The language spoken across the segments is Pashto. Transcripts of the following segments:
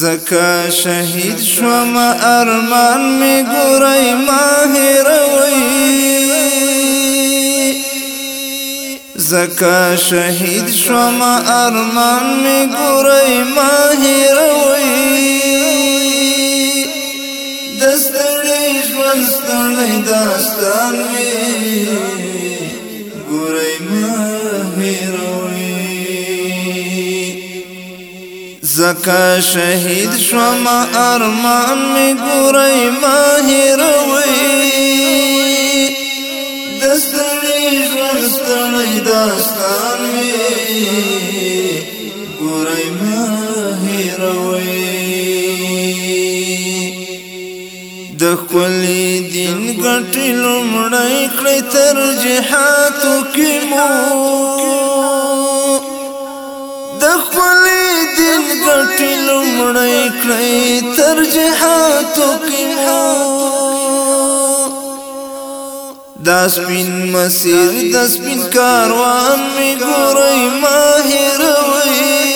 زکا شهید شوم ارمان می ګورای ماهر وای زکا شهید شوم ارمان می ګورای ماهر وای دستړې ژوند ستړې داستان می زکا شهید شوما ارمان می ګورای ما هروي دستړي ژوندړي داستان می ګورای ما هروي د خپل دین ګټل مړای کړی ترجحاتو کې مو ګټې لومړی کړئ ترجیحاتو کې مو دا سپین مسیر دا سپین کاروان می ګورئ ماهر وي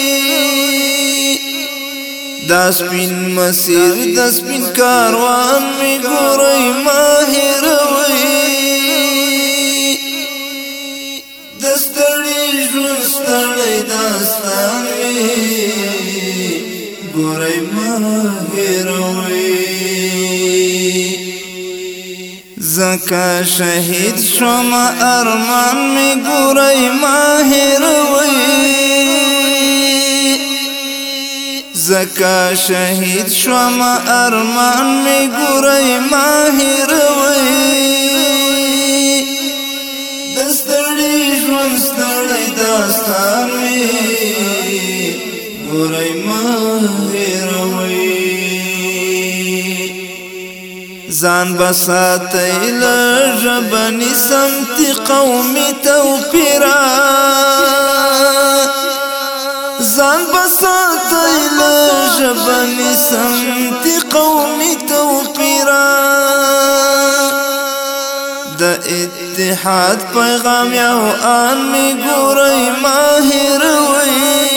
دا سپین مسیر دا سپین کاروان می ګورئ ماهر دستړي ژوند ستړي داستان وي ګورې ما هېروي زکا شهید شوم ارمان می ګورې ما هېروي زکا شهید شوم ارمان می ګورې ما هېروي داستان وی ګورای ما هیروي ځان بسات لجبني سمت قوم توفرا ځان بسات لجبني سمت قوم توفرا د اتحاد پیغام یو ان می ګورې ماهر وې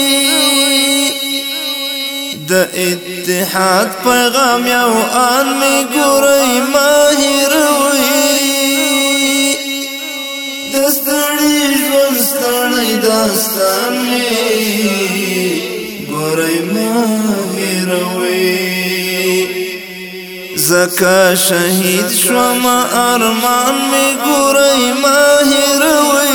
د اتحاد پیغام یو ان می ګورې زکا شهید شوم ارمان می ګورای ماهر وای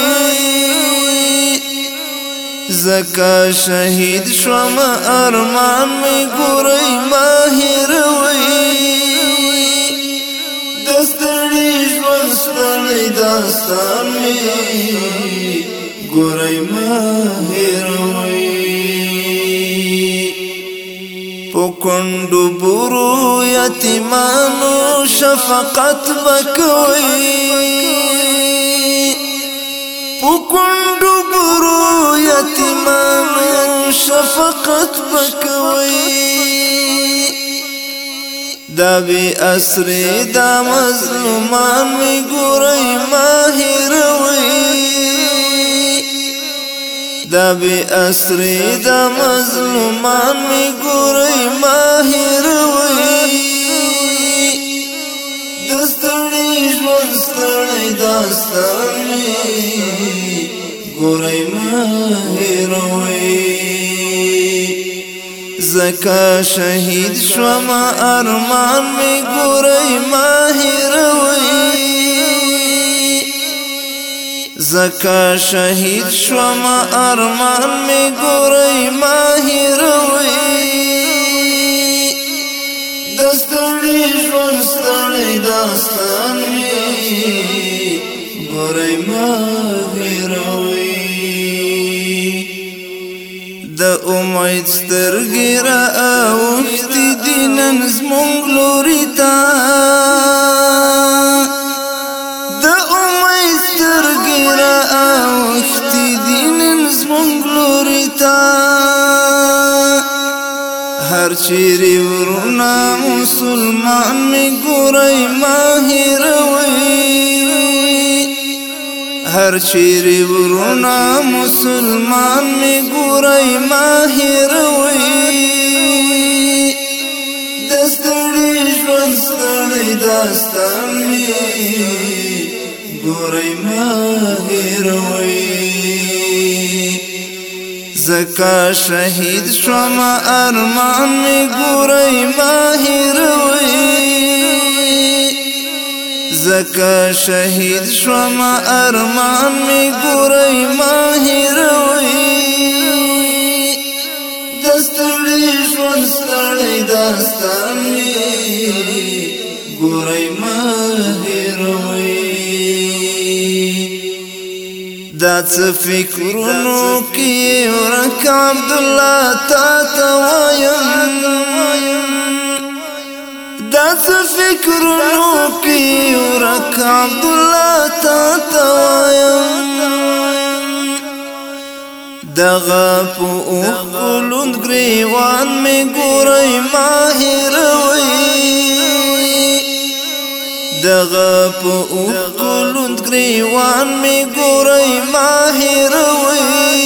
زکا شهید شوم ارمان می ګورای ماهر وای دستړي ژوند ستړي داستان می ګورای ماهر وای کندو برو یتیمانو شفقت بكوي پکندو برو یتیمانو شفقت بکوي دا اسری دا مظلومان می ګورای ماهروي دا بی اسری دا مظلومان می گوری ماهر وی دستنی جون ستنی داستانی گوری ماهر وی زکا شهید شوما ارمان می گوری ماهر وی زکا شهید شوم ارمان می ګورې ماهر وې دستړي ژوند ستړي داستان می ګورې ماهر وې د امید سترګې را اوښتې دینن زمونږ لوري چیری ورنا مسلمان می گوری ماہی روی هر چیری ورنا مسلمان می گوری ماہی روی دستڑی جوستڑی داستان می گوری ماہی روی زکا شهید شوم ارمان می ګورای ماهر وای زکا شهید شوم ارمان می ګورای ماهر وای دستړي ژوند ستړي داستان می ګورای ماهر وای دا څه فکرونو کې ورک عبد الله تا ته وایم دا څه فکرونو کې ورک عبد الله تا ته وایم دغه په خپلوند گریوان می ګورې ماهر وې دغه په اوکلوند گریوان می ګورای ماهر وای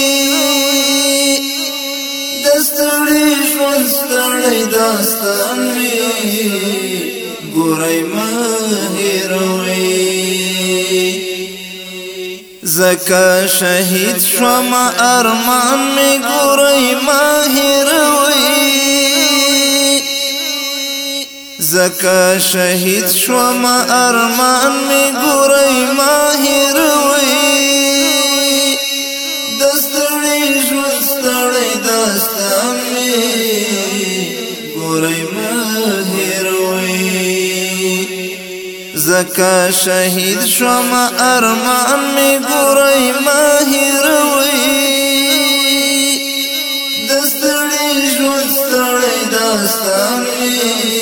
دستړی ژوند ستړی داستان می ګورای ماهر وای زکه شهید شوم ارمان می ګورای ماهر وای زکا شهید شوم ارمان می ګورای ماهر وای دستړی ژوندړی دستامي ګورای ماهر وای زکا شهید شوم ارمان می ګورای ماهر وای دستړی ژوندړی دستامي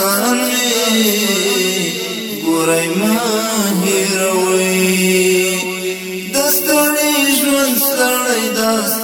باندې ګورای ما هیروي دستړي ژوند ستړي داس